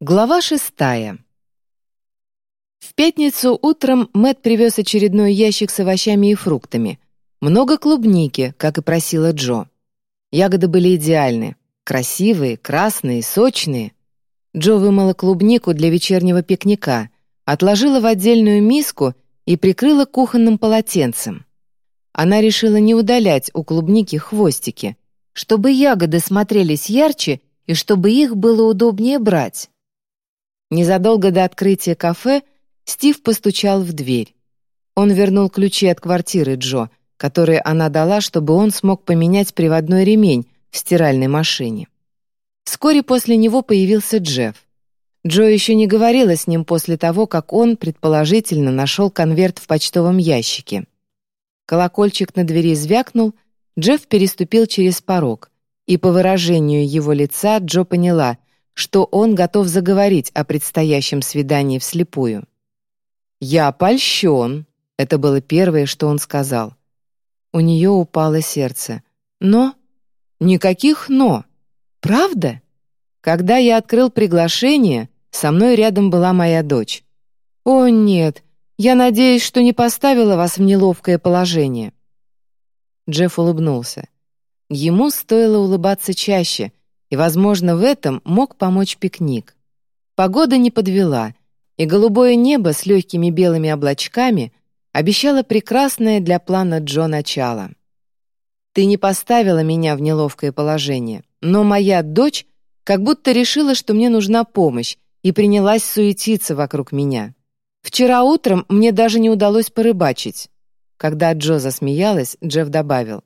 Глава шестая. В пятницу утром Мэт привез очередной ящик с овощами и фруктами. Много клубники, как и просила Джо. Ягоды были идеальны. Красивые, красные, сочные. Джо вымыла клубнику для вечернего пикника, отложила в отдельную миску и прикрыла кухонным полотенцем. Она решила не удалять у клубники хвостики, чтобы ягоды смотрелись ярче и чтобы их было удобнее брать. Незадолго до открытия кафе Стив постучал в дверь. Он вернул ключи от квартиры Джо, которые она дала, чтобы он смог поменять приводной ремень в стиральной машине. Вскоре после него появился Джефф. Джо еще не говорила с ним после того, как он, предположительно, нашел конверт в почтовом ящике. Колокольчик на двери звякнул, Джефф переступил через порог, и по выражению его лица Джо поняла — что он готов заговорить о предстоящем свидании вслепую. «Я польщен», — это было первое, что он сказал. У нее упало сердце. «Но?» «Никаких «но». «Правда?» Когда я открыл приглашение, со мной рядом была моя дочь. «О, нет, я надеюсь, что не поставила вас в неловкое положение». Джефф улыбнулся. Ему стоило улыбаться чаще, и, возможно, в этом мог помочь пикник. Погода не подвела, и голубое небо с легкими белыми облачками обещало прекрасное для плана Джо начало. «Ты не поставила меня в неловкое положение, но моя дочь как будто решила, что мне нужна помощь, и принялась суетиться вокруг меня. Вчера утром мне даже не удалось порыбачить». Когда Джо засмеялась, Джефф добавил.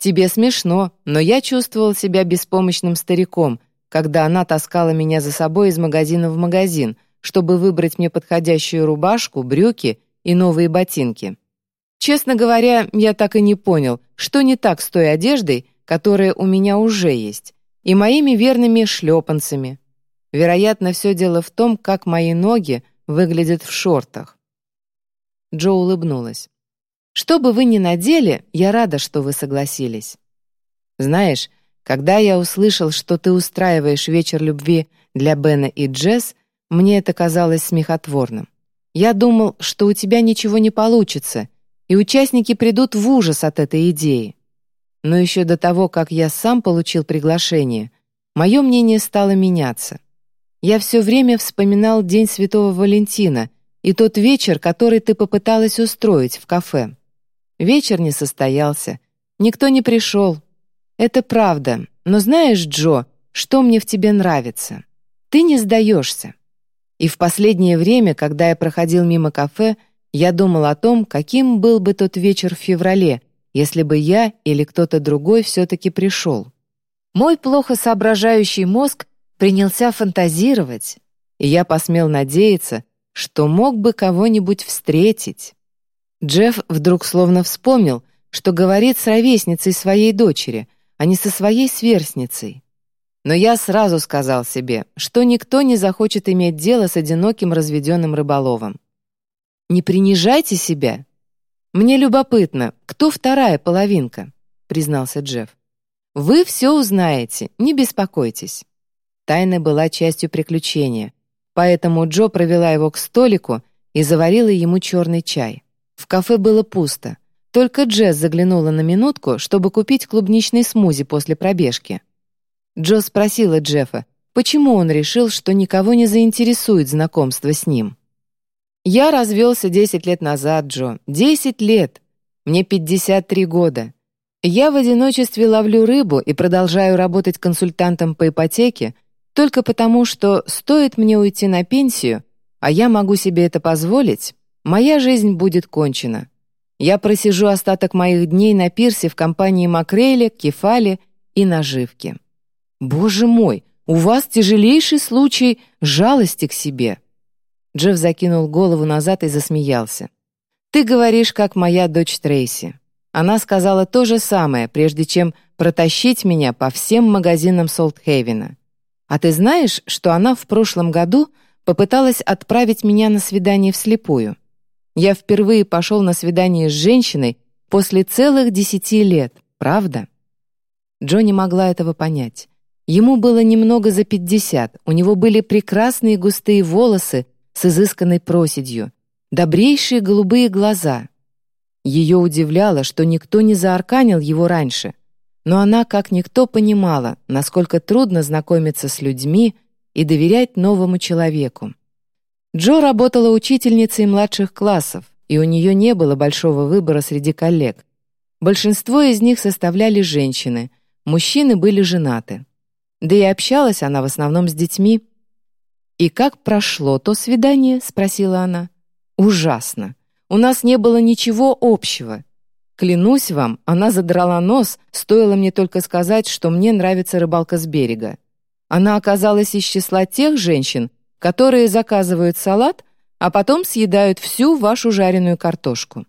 Тебе смешно, но я чувствовал себя беспомощным стариком, когда она таскала меня за собой из магазина в магазин, чтобы выбрать мне подходящую рубашку, брюки и новые ботинки. Честно говоря, я так и не понял, что не так с той одеждой, которая у меня уже есть, и моими верными шлепанцами. Вероятно, все дело в том, как мои ноги выглядят в шортах. Джо улыбнулась. Что бы вы ни надели, я рада, что вы согласились. Знаешь, когда я услышал, что ты устраиваешь вечер любви для Бена и Джесс, мне это казалось смехотворным. Я думал, что у тебя ничего не получится, и участники придут в ужас от этой идеи. Но еще до того, как я сам получил приглашение, мое мнение стало меняться. Я все время вспоминал День Святого Валентина и тот вечер, который ты попыталась устроить в кафе. Вечер не состоялся. Никто не пришел. Это правда. Но знаешь, Джо, что мне в тебе нравится? Ты не сдаешься. И в последнее время, когда я проходил мимо кафе, я думал о том, каким был бы тот вечер в феврале, если бы я или кто-то другой все-таки пришел. Мой плохо соображающий мозг принялся фантазировать, и я посмел надеяться, что мог бы кого-нибудь встретить. Джефф вдруг словно вспомнил, что говорит с ровесницей своей дочери, а не со своей сверстницей. Но я сразу сказал себе, что никто не захочет иметь дело с одиноким разведенным рыболовом. «Не принижайте себя!» «Мне любопытно, кто вторая половинка?» — признался Джефф. «Вы все узнаете, не беспокойтесь». Тайна была частью приключения, поэтому Джо провела его к столику и заварила ему черный чай. В кафе было пусто. Только Джесс заглянула на минутку, чтобы купить клубничный смузи после пробежки. Джо спросила Джеффа, почему он решил, что никого не заинтересует знакомство с ним. «Я развелся 10 лет назад, Джо. 10 лет. Мне 53 года. Я в одиночестве ловлю рыбу и продолжаю работать консультантом по ипотеке только потому, что стоит мне уйти на пенсию, а я могу себе это позволить, Моя жизнь будет кончена. Я просижу остаток моих дней на пирсе в компании Макрейля, Кефали и Наживки. Боже мой, у вас тяжелейший случай жалости к себе. Джефф закинул голову назад и засмеялся. «Ты говоришь, как моя дочь Трейси. Она сказала то же самое, прежде чем протащить меня по всем магазинам Солтхейвена. А ты знаешь, что она в прошлом году попыталась отправить меня на свидание вслепую? Я впервые пошел на свидание с женщиной после целых десяти лет, правда? Джонни могла этого понять. Ему было немного за пятьдесят, у него были прекрасные густые волосы с изысканной проседью, добрейшие голубые глаза. Ее удивляло, что никто не заарканил его раньше, но она, как никто, понимала, насколько трудно знакомиться с людьми и доверять новому человеку. Джо работала учительницей младших классов, и у нее не было большого выбора среди коллег. Большинство из них составляли женщины, мужчины были женаты. Да и общалась она в основном с детьми. «И как прошло то свидание?» — спросила она. «Ужасно. У нас не было ничего общего. Клянусь вам, она задрала нос, стоило мне только сказать, что мне нравится рыбалка с берега. Она оказалась из числа тех женщин, которые заказывают салат, а потом съедают всю вашу жареную картошку.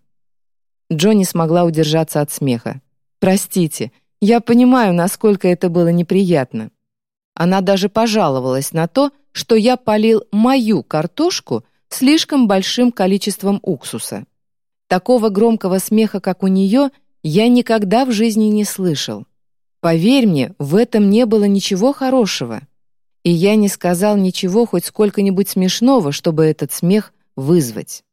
Джонни смогла удержаться от смеха. «Простите, я понимаю, насколько это было неприятно». Она даже пожаловалась на то, что я полил мою картошку слишком большим количеством уксуса. Такого громкого смеха, как у нее, я никогда в жизни не слышал. Поверь мне, в этом не было ничего хорошего. И я не сказал ничего хоть сколько-нибудь смешного, чтобы этот смех вызвать.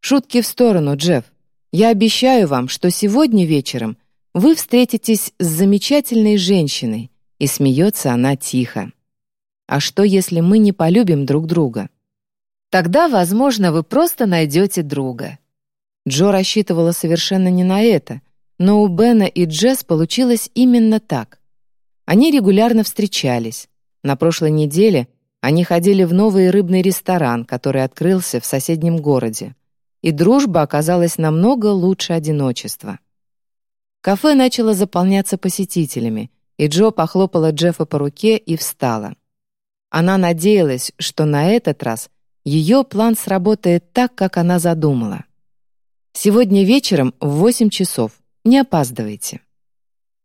Шутки в сторону, Джефф. Я обещаю вам, что сегодня вечером вы встретитесь с замечательной женщиной, и смеется она тихо. А что, если мы не полюбим друг друга? Тогда, возможно, вы просто найдете друга. Джо рассчитывала совершенно не на это, но у Бена и Джесс получилось именно так. Они регулярно встречались. На прошлой неделе они ходили в новый рыбный ресторан, который открылся в соседнем городе. И дружба оказалась намного лучше одиночества. Кафе начало заполняться посетителями, и Джо похлопала Джеффа по руке и встала. Она надеялась, что на этот раз ее план сработает так, как она задумала. Сегодня вечером в восемь часов. Не опаздывайте».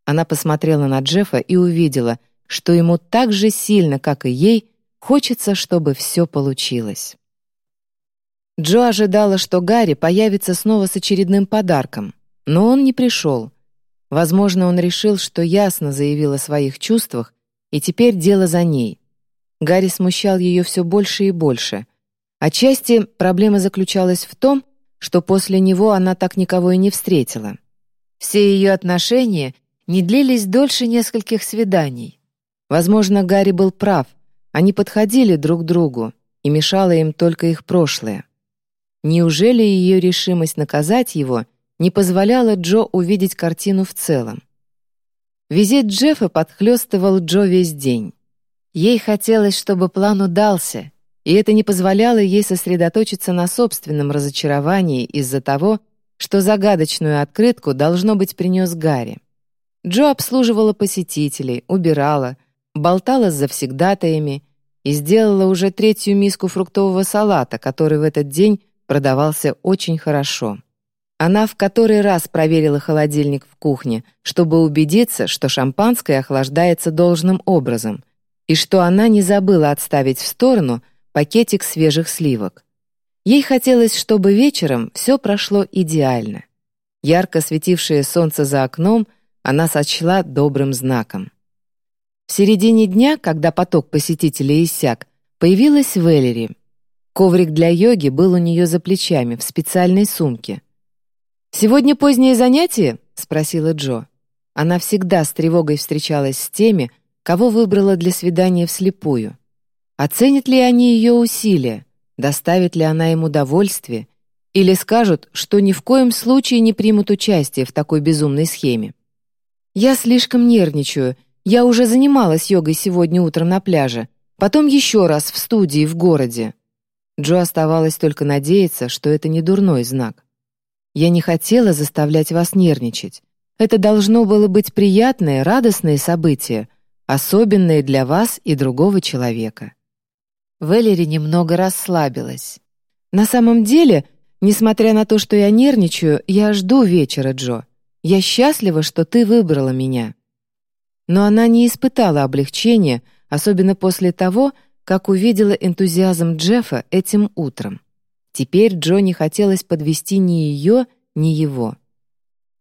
Она посмотрела на Джеффа и увидела, что ему так же сильно, как и ей, хочется, чтобы все получилось. Джо ожидала, что Гарри появится снова с очередным подарком, но он не пришел. Возможно, он решил, что ясно заявил о своих чувствах, и теперь дело за ней. Гарри смущал ее все больше и больше. Отчасти проблема заключалась в том, что после него она так никого и не встретила. Все ее отношения не длились дольше нескольких свиданий. Возможно, Гарри был прав, они подходили друг другу, и мешало им только их прошлое. Неужели ее решимость наказать его не позволяла Джо увидеть картину в целом? Визит Джеффа подхлёстывал Джо весь день. Ей хотелось, чтобы план удался, и это не позволяло ей сосредоточиться на собственном разочаровании из-за того, что загадочную открытку должно быть принес Гарри. Джо обслуживала посетителей, убирала, болтала с завсегдатаями и сделала уже третью миску фруктового салата, который в этот день продавался очень хорошо. Она в который раз проверила холодильник в кухне, чтобы убедиться, что шампанское охлаждается должным образом, и что она не забыла отставить в сторону — пакетик свежих сливок. Ей хотелось, чтобы вечером все прошло идеально. Ярко светившее солнце за окном она сочла добрым знаком. В середине дня, когда поток посетителей иссяк, появилась Веллери. Коврик для йоги был у нее за плечами, в специальной сумке. «Сегодня позднее занятие?» — спросила Джо. Она всегда с тревогой встречалась с теми, кого выбрала для свидания вслепую. Оценят ли они ее усилия? Доставит ли она им удовольствие? Или скажут, что ни в коем случае не примут участие в такой безумной схеме? «Я слишком нервничаю. Я уже занималась йогой сегодня утром на пляже. Потом еще раз в студии в городе». Джо оставалось только надеяться, что это не дурной знак. «Я не хотела заставлять вас нервничать. Это должно было быть приятное, радостное событие, особенное для вас и другого человека. Валери немного расслабилась. «На самом деле, несмотря на то, что я нервничаю, я жду вечера, Джо. Я счастлива, что ты выбрала меня». Но она не испытала облегчения, особенно после того, как увидела энтузиазм Джеффа этим утром. Теперь Джо не хотелось подвести ни ее, ни его.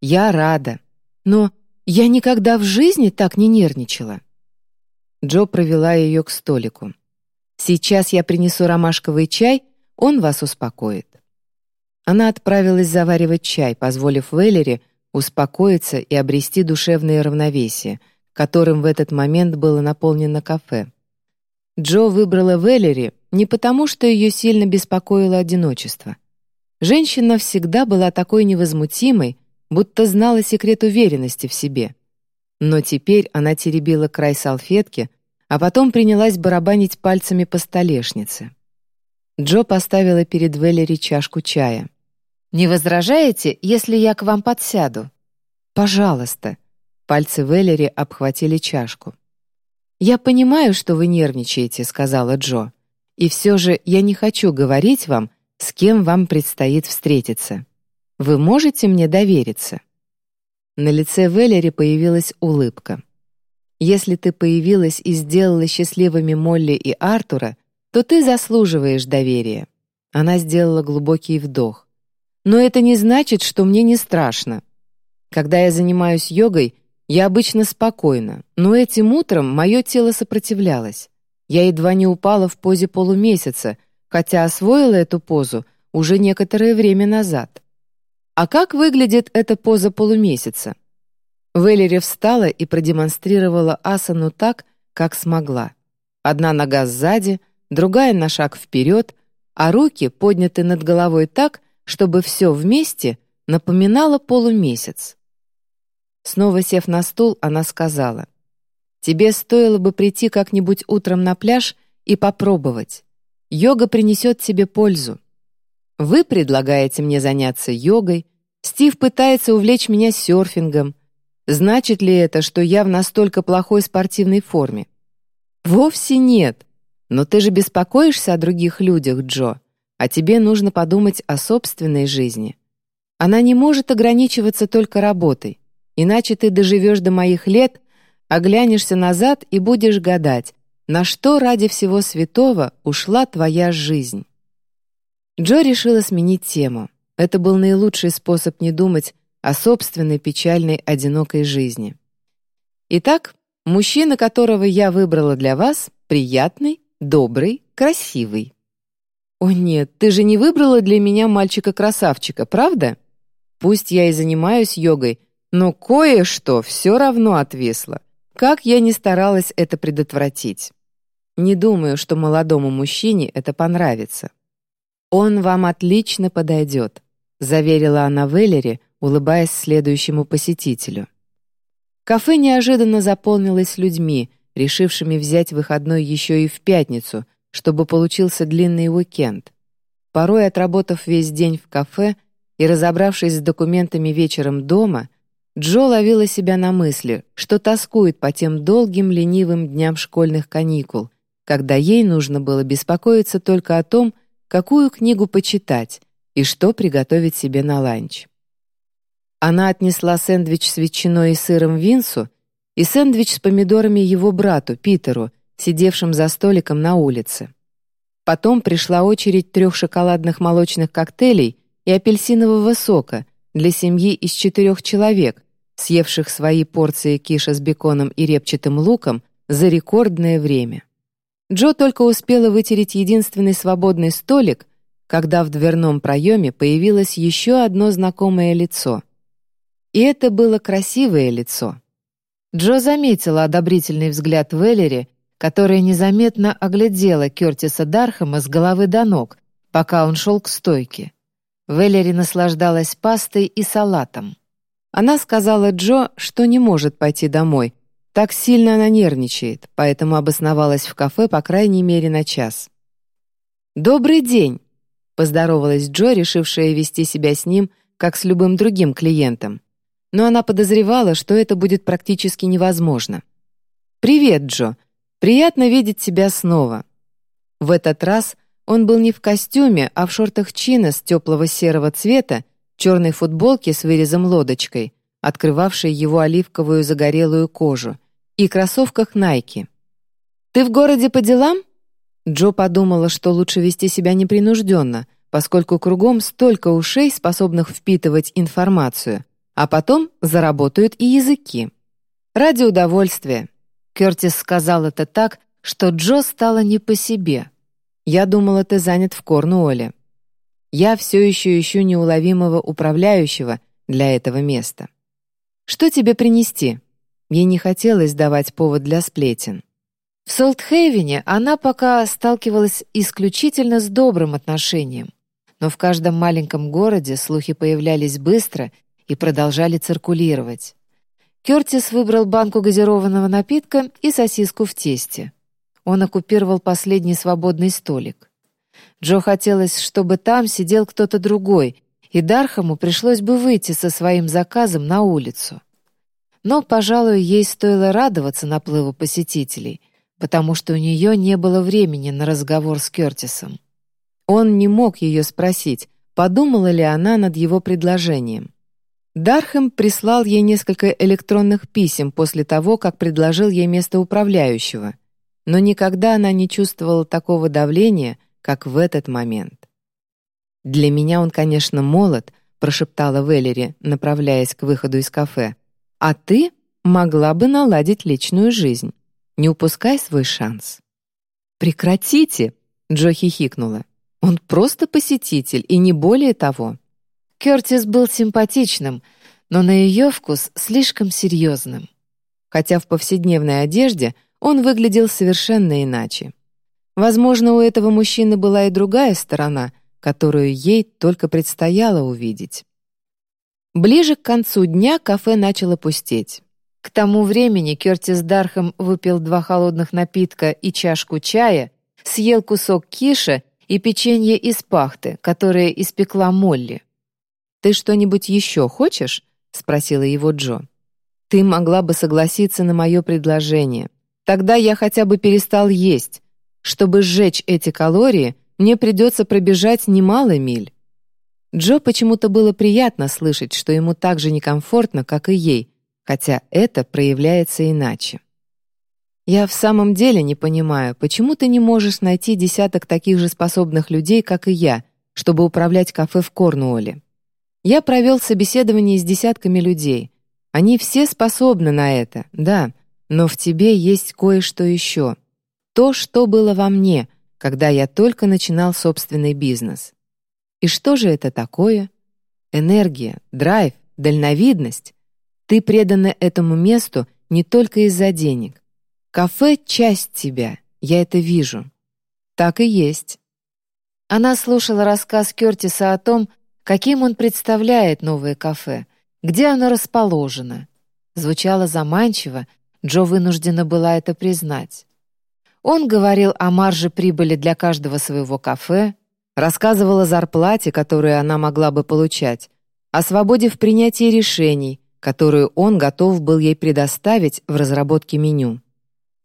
«Я рада. Но я никогда в жизни так не нервничала». Джо провела ее к столику. «Сейчас я принесу ромашковый чай, он вас успокоит». Она отправилась заваривать чай, позволив Веллере успокоиться и обрести душевное равновесие, которым в этот момент было наполнено кафе. Джо выбрала Веллери не потому, что ее сильно беспокоило одиночество. Женщина всегда была такой невозмутимой, будто знала секрет уверенности в себе. Но теперь она теребила край салфетки, а потом принялась барабанить пальцами по столешнице. Джо поставила перед Веллери чашку чая. «Не возражаете, если я к вам подсяду?» «Пожалуйста». Пальцы Веллери обхватили чашку. «Я понимаю, что вы нервничаете», — сказала Джо. «И все же я не хочу говорить вам, с кем вам предстоит встретиться. Вы можете мне довериться?» На лице Веллери появилась улыбка. «Если ты появилась и сделала счастливыми Молли и Артура, то ты заслуживаешь доверия». Она сделала глубокий вдох. Но это не значит, что мне не страшно. Когда я занимаюсь йогой, я обычно спокойна, но этим утром мое тело сопротивлялось. Я едва не упала в позе полумесяца, хотя освоила эту позу уже некоторое время назад. А как выглядит эта поза полумесяца? Веллери встала и продемонстрировала асану так, как смогла. Одна нога сзади, другая на шаг вперед, а руки подняты над головой так, чтобы все вместе напоминало полумесяц. Снова сев на стул, она сказала, «Тебе стоило бы прийти как-нибудь утром на пляж и попробовать. Йога принесет тебе пользу. Вы предлагаете мне заняться йогой, Стив пытается увлечь меня серфингом. Значит ли это, что я в настолько плохой спортивной форме? Вовсе нет. Но ты же беспокоишься о других людях, Джо а тебе нужно подумать о собственной жизни. Она не может ограничиваться только работой, иначе ты доживешь до моих лет, оглянешься назад и будешь гадать, на что ради всего святого ушла твоя жизнь. Джо решила сменить тему. Это был наилучший способ не думать о собственной печальной, одинокой жизни. Итак, мужчина, которого я выбрала для вас, приятный, добрый, красивый. «О нет, ты же не выбрала для меня мальчика-красавчика, правда? Пусть я и занимаюсь йогой, но кое-что все равно отвисло. Как я не старалась это предотвратить. Не думаю, что молодому мужчине это понравится. Он вам отлично подойдет», — заверила она Веллере, улыбаясь следующему посетителю. Кафе неожиданно заполнилось людьми, решившими взять выходной еще и в пятницу, чтобы получился длинный уикенд. Порой, отработав весь день в кафе и разобравшись с документами вечером дома, Джо ловила себя на мысли, что тоскует по тем долгим ленивым дням школьных каникул, когда ей нужно было беспокоиться только о том, какую книгу почитать и что приготовить себе на ланч. Она отнесла сэндвич с ветчиной и сыром Винсу и сэндвич с помидорами его брату, Питеру, сидевшим за столиком на улице. Потом пришла очередь трех шоколадных молочных коктейлей и апельсинового сока для семьи из четырех человек, съевших свои порции киша с беконом и репчатым луком за рекордное время. Джо только успела вытереть единственный свободный столик, когда в дверном проеме появилось еще одно знакомое лицо. И это было красивое лицо. Джо заметила одобрительный взгляд Веллери которая незаметно оглядела Кертиса Дархама с головы до ног, пока он шел к стойке. Веллери наслаждалась пастой и салатом. Она сказала Джо, что не может пойти домой. Так сильно она нервничает, поэтому обосновалась в кафе по крайней мере на час. «Добрый день!» — поздоровалась Джо, решившая вести себя с ним, как с любым другим клиентом. Но она подозревала, что это будет практически невозможно. «Привет, Джо!» Приятно видеть тебя снова. В этот раз он был не в костюме, а в шортах чина с теплого серого цвета, черной футболке с вырезом лодочкой, открывавшей его оливковую загорелую кожу, и кроссовках Nike. «Ты в городе по делам?» Джо подумала, что лучше вести себя непринужденно, поскольку кругом столько ушей, способных впитывать информацию, а потом заработают и языки. Ради удовольствия. Кертис сказал это так, что Джо стало не по себе. «Я думала, ты занят в Корнуолле. Я все еще ищу неуловимого управляющего для этого места. Что тебе принести?» Ей не хотелось давать повод для сплетен. В Солтхейвене она пока сталкивалась исключительно с добрым отношением, но в каждом маленьком городе слухи появлялись быстро и продолжали циркулировать. Кертис выбрал банку газированного напитка и сосиску в тесте. Он оккупировал последний свободный столик. Джо хотелось, чтобы там сидел кто-то другой, и Дархаму пришлось бы выйти со своим заказом на улицу. Но, пожалуй, ей стоило радоваться наплыву посетителей, потому что у нее не было времени на разговор с Кертисом. Он не мог ее спросить, подумала ли она над его предложением. Дархэм прислал ей несколько электронных писем после того, как предложил ей место управляющего, но никогда она не чувствовала такого давления, как в этот момент. «Для меня он, конечно, молод», — прошептала Веллери, направляясь к выходу из кафе. «А ты могла бы наладить личную жизнь. Не упускай свой шанс». «Прекратите!» — Джо хихикнула. «Он просто посетитель, и не более того». Кертис был симпатичным, но на ее вкус слишком серьезным. Хотя в повседневной одежде он выглядел совершенно иначе. Возможно, у этого мужчины была и другая сторона, которую ей только предстояло увидеть. Ближе к концу дня кафе начало пустеть. К тому времени Кертис Дархам выпил два холодных напитка и чашку чая, съел кусок киша и печенье из пахты, которое испекла Молли. «Ты что-нибудь еще хочешь?» — спросила его Джо. «Ты могла бы согласиться на мое предложение. Тогда я хотя бы перестал есть. Чтобы сжечь эти калории, мне придется пробежать немало миль». Джо почему-то было приятно слышать, что ему так же некомфортно, как и ей, хотя это проявляется иначе. «Я в самом деле не понимаю, почему ты не можешь найти десяток таких же способных людей, как и я, чтобы управлять кафе в Корнуолле?» Я провел собеседование с десятками людей. Они все способны на это, да, но в тебе есть кое-что еще. То, что было во мне, когда я только начинал собственный бизнес. И что же это такое? Энергия, драйв, дальновидность. Ты предана этому месту не только из-за денег. Кафе — часть тебя, я это вижу. Так и есть. Она слушала рассказ Кертиса о том, каким он представляет новое кафе, где оно расположено. Звучало заманчиво, Джо вынуждена была это признать. Он говорил о марже прибыли для каждого своего кафе, рассказывал о зарплате, которую она могла бы получать, о свободе в принятии решений, которую он готов был ей предоставить в разработке меню.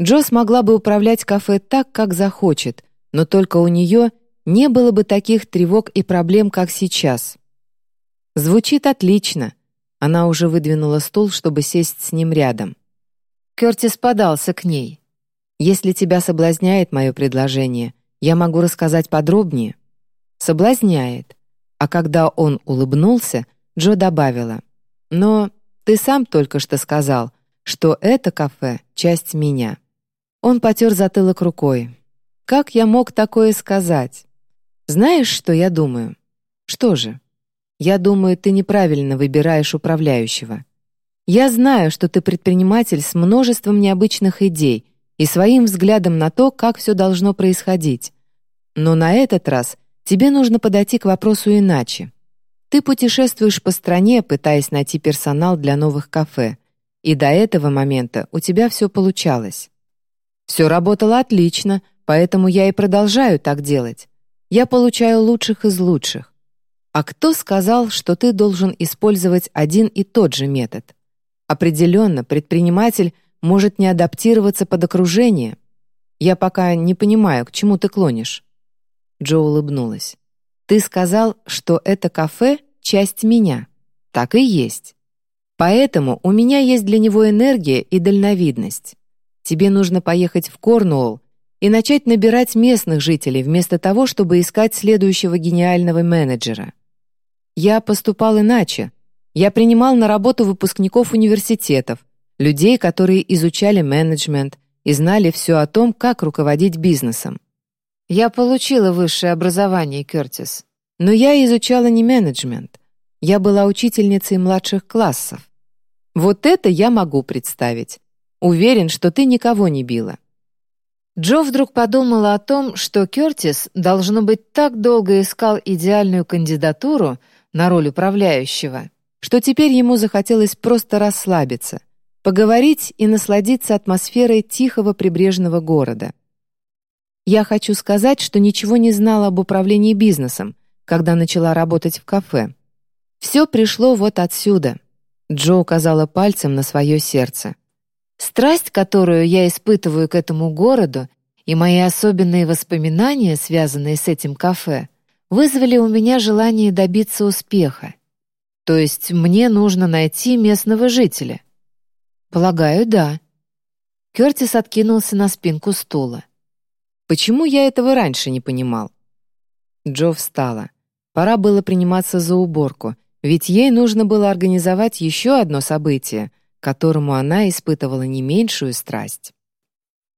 Джо смогла бы управлять кафе так, как захочет, но только у нее не было бы таких тревог и проблем, как сейчас. Звучит отлично. Она уже выдвинула стул, чтобы сесть с ним рядом. Кертис подался к ней. «Если тебя соблазняет мое предложение, я могу рассказать подробнее». «Соблазняет». А когда он улыбнулся, Джо добавила. «Но ты сам только что сказал, что это кафе — часть меня». Он потер затылок рукой. «Как я мог такое сказать?» Знаешь, что я думаю? Что же? Я думаю, ты неправильно выбираешь управляющего. Я знаю, что ты предприниматель с множеством необычных идей и своим взглядом на то, как все должно происходить. Но на этот раз тебе нужно подойти к вопросу иначе. Ты путешествуешь по стране, пытаясь найти персонал для новых кафе, и до этого момента у тебя все получалось. Все работало отлично, поэтому я и продолжаю так делать. Я получаю лучших из лучших. А кто сказал, что ты должен использовать один и тот же метод? Определенно, предприниматель может не адаптироваться под окружение. Я пока не понимаю, к чему ты клонишь. Джо улыбнулась. Ты сказал, что это кафе — часть меня. Так и есть. Поэтому у меня есть для него энергия и дальновидность. Тебе нужно поехать в Корнуолл и начать набирать местных жителей вместо того, чтобы искать следующего гениального менеджера. Я поступал иначе. Я принимал на работу выпускников университетов, людей, которые изучали менеджмент и знали все о том, как руководить бизнесом. Я получила высшее образование, Кертис, но я изучала не менеджмент. Я была учительницей младших классов. Вот это я могу представить. Уверен, что ты никого не била. Джо вдруг подумала о том, что Кертис, должно быть, так долго искал идеальную кандидатуру на роль управляющего, что теперь ему захотелось просто расслабиться, поговорить и насладиться атмосферой тихого прибрежного города. Я хочу сказать, что ничего не знала об управлении бизнесом, когда начала работать в кафе. Все пришло вот отсюда. Джо указала пальцем на свое сердце. Страсть, которую я испытываю к этому городу, и мои особенные воспоминания, связанные с этим кафе, вызвали у меня желание добиться успеха. То есть мне нужно найти местного жителя. Полагаю, да. Кертис откинулся на спинку стула. Почему я этого раньше не понимал? Джо встала. Пора было приниматься за уборку, ведь ей нужно было организовать еще одно событие, которому она испытывала не меньшую страсть.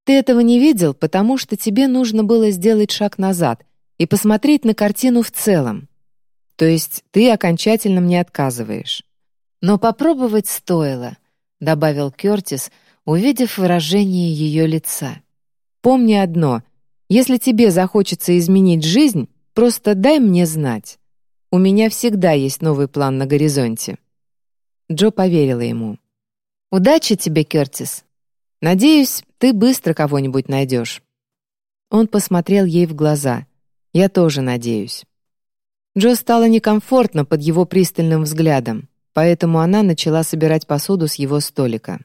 Ты этого не видел, потому что тебе нужно было сделать шаг назад и посмотреть на картину в целом. То есть ты окончательно мне отказываешь. Но попробовать стоило, добавил Кертис, увидев выражение ее лица. Помни одно: если тебе захочется изменить жизнь, просто дай мне знать. У меня всегда есть новый план на горизонте. Джо поверила ему. «Удачи тебе, Кертис. Надеюсь, ты быстро кого-нибудь найдешь». Он посмотрел ей в глаза. «Я тоже надеюсь». Джо стало некомфортно под его пристальным взглядом, поэтому она начала собирать посуду с его столика.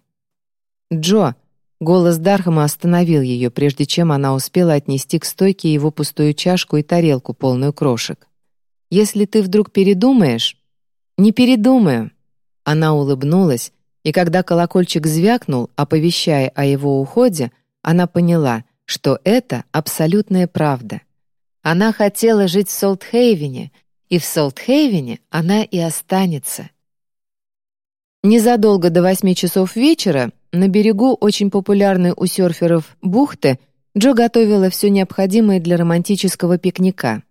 «Джо!» — голос Дархама остановил ее, прежде чем она успела отнести к стойке его пустую чашку и тарелку, полную крошек. «Если ты вдруг передумаешь...» «Не передумаю!» Она улыбнулась, и когда колокольчик звякнул, оповещая о его уходе, она поняла, что это абсолютная правда. Она хотела жить в Солтхейвене, и в Солтхейвене она и останется. Незадолго до восьми часов вечера на берегу очень популярной у серферов бухты Джо готовила все необходимое для романтического пикника.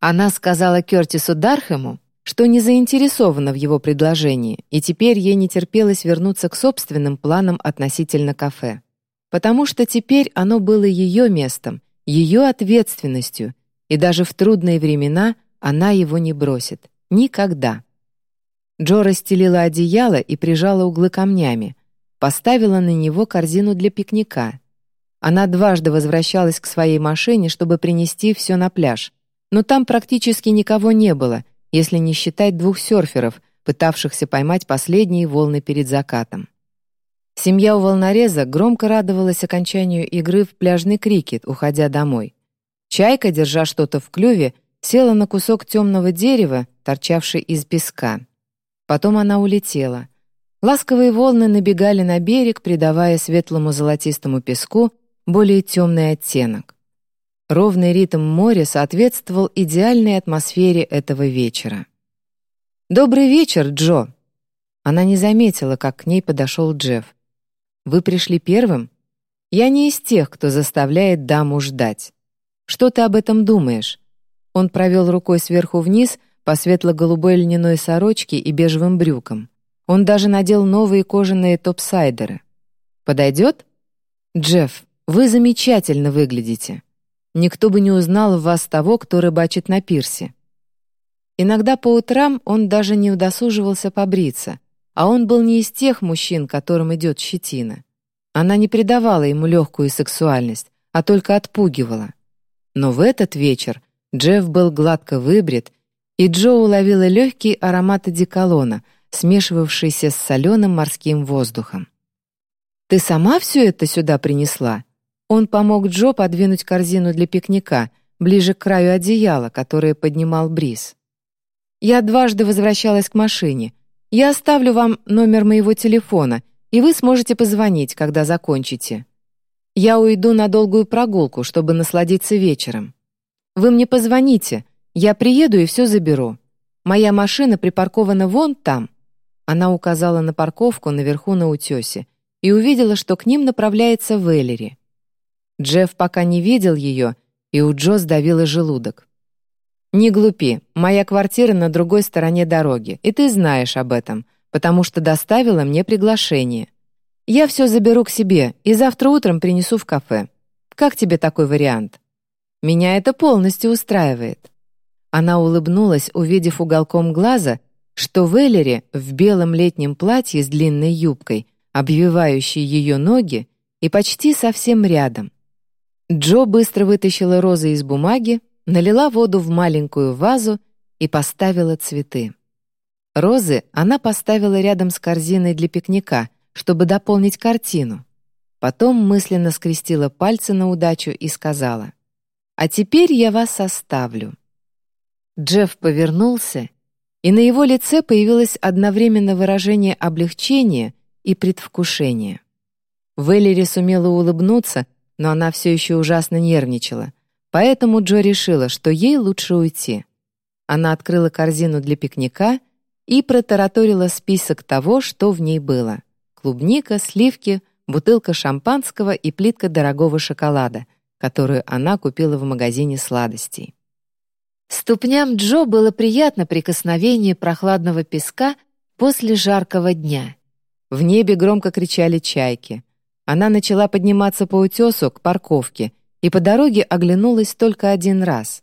Она сказала Кертису Дархему, что не заинтересована в его предложении, и теперь ей не терпелось вернуться к собственным планам относительно кафе. Потому что теперь оно было ее местом, ее ответственностью, и даже в трудные времена она его не бросит. Никогда. Джо расстелила одеяло и прижала углы камнями, поставила на него корзину для пикника. Она дважды возвращалась к своей машине, чтобы принести все на пляж, но там практически никого не было — если не считать двух серферов, пытавшихся поймать последние волны перед закатом. Семья у волнореза громко радовалась окончанию игры в пляжный крикет, уходя домой. Чайка, держа что-то в клюве, села на кусок темного дерева, торчавший из песка. Потом она улетела. Ласковые волны набегали на берег, придавая светлому золотистому песку более темный оттенок. Ровный ритм моря соответствовал идеальной атмосфере этого вечера. «Добрый вечер, Джо!» Она не заметила, как к ней подошел Джефф. «Вы пришли первым? Я не из тех, кто заставляет даму ждать. Что ты об этом думаешь?» Он провел рукой сверху вниз по светло-голубой льняной сорочке и бежевым брюкам. Он даже надел новые кожаные топсайдеры. «Подойдет?» «Джефф, вы замечательно выглядите. Никто бы не узнал в вас того, кто рыбачит на пирсе. Иногда по утрам он даже не удосуживался побриться, а он был не из тех мужчин, которым идет щетина. Она не придавала ему легкую сексуальность, а только отпугивала. Но в этот вечер Джефф был гладко выбрит, и Джо уловила легкий аромат одеколона, смешивавшийся с соленым морским воздухом. «Ты сама все это сюда принесла?» Он помог Джо подвинуть корзину для пикника ближе к краю одеяла, которое поднимал бриз. «Я дважды возвращалась к машине. Я оставлю вам номер моего телефона, и вы сможете позвонить, когда закончите. Я уйду на долгую прогулку, чтобы насладиться вечером. Вы мне позвоните, я приеду и все заберу. Моя машина припаркована вон там». Она указала на парковку наверху на утесе и увидела, что к ним направляется Веллери. Джефф пока не видел ее, и у Джо сдавило желудок. «Не глупи, моя квартира на другой стороне дороги, и ты знаешь об этом, потому что доставила мне приглашение. Я все заберу к себе и завтра утром принесу в кафе. Как тебе такой вариант?» «Меня это полностью устраивает». Она улыбнулась, увидев уголком глаза, что Веллери в белом летнем платье с длинной юбкой, обвивающей ее ноги, и почти совсем рядом. Джо быстро вытащила розы из бумаги, налила воду в маленькую вазу и поставила цветы. Розы она поставила рядом с корзиной для пикника, чтобы дополнить картину. Потом мысленно скрестила пальцы на удачу и сказала, «А теперь я вас оставлю». Джефф повернулся, и на его лице появилось одновременно выражение облегчения и предвкушения. Веллери сумела улыбнуться, но она все еще ужасно нервничала, поэтому Джо решила, что ей лучше уйти. Она открыла корзину для пикника и протараторила список того, что в ней было. Клубника, сливки, бутылка шампанского и плитка дорогого шоколада, которую она купила в магазине сладостей. Ступням Джо было приятно прикосновение прохладного песка после жаркого дня. В небе громко кричали чайки. Она начала подниматься по утесу к парковке и по дороге оглянулась только один раз.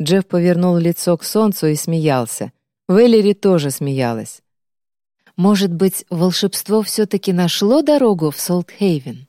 Джефф повернул лицо к солнцу и смеялся. Веллери тоже смеялась. Может быть, волшебство все-таки нашло дорогу в Солтхейвен?